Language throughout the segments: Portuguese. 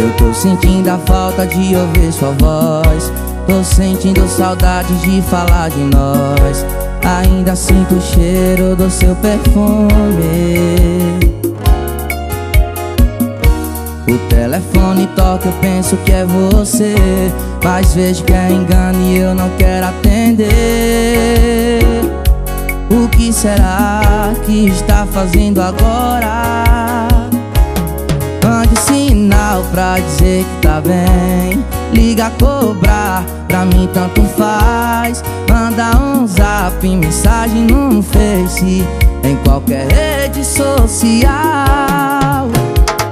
Eu tô sentindo a falta de ouvir sua voz. Tô sentindo saudade de falar de nós. Ainda sinto o cheiro do seu perfume. O telefone toca, eu penso que é você. Mas vejo que é engano e eu não quero atender. O que será que está fazendo agora? Pra dizer que tá bem. Liga cobrar, pra mim tanto faz. Manda um zap, mensagem no Face Em qualquer rede social.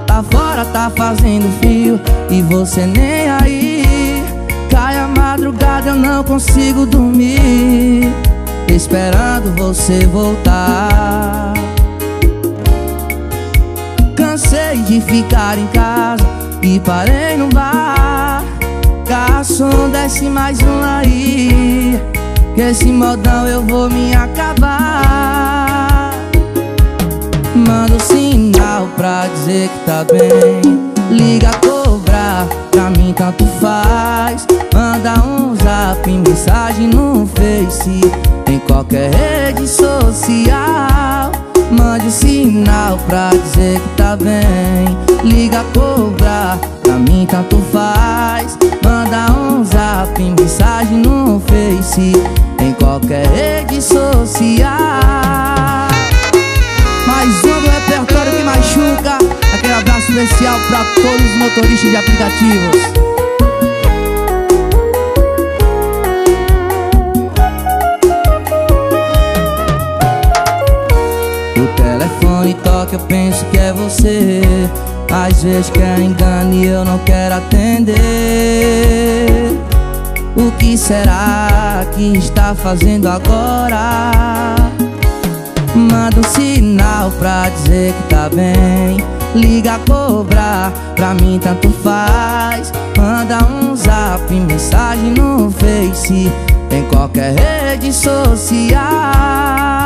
Lá fora tá fazendo frio e você nem aí. Cai a madrugada, eu não consigo dormir Esperando você voltar. Cansei de ficar em casa e parei no bar. Garçom, desce mais um aí Que esse modão eu vou me acabar. Manda um sinal pra dizer que tá bem. Liga cobrar, pra mim tanto faz. Manda um zap, mensagem no Face Em qualquer rede social Mande sinal pra dizer que tá bem. Liga cobrar, pra mim tanto faz. Manda um zap, mensagem no Face Em qualquer rede social. Mais um do repertório que machuca. Aquele abraço especial pra todos os motoristas de aplicativos telefone toca, eu penso que é você. Às vezes quer engano e eu não quero atender. O que será que está fazendo agora? Manda um sinal pra dizer que tá bem. Liga cobrar, pra mim tanto faz. Manda um zap, mensagem no Face. Em qualquer rede social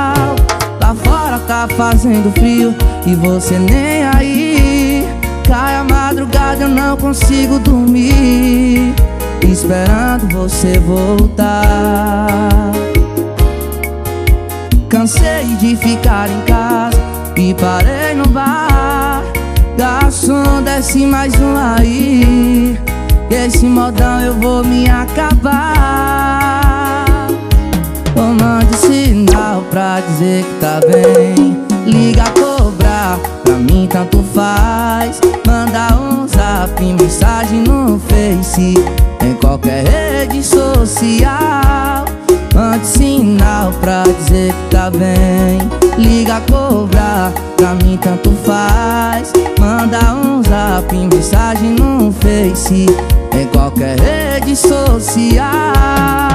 fazendo frio e você nem aí. Cai a madrugada eu não consigo dormir. Esperando você voltar. Cansei de ficar em casa e parei no bar. Garçom, desce mais um aí. Esse modão eu vou me acabar dizer que tá bem. Liga cobrar, pra mim tanto faz. Manda um zap, mensagem no Face. Em qualquer rede social. Mande sinal pra dizer que tá bem. Liga cobrar, pra mim tanto faz. Manda um zap, mensagem no Face. Em qualquer rede social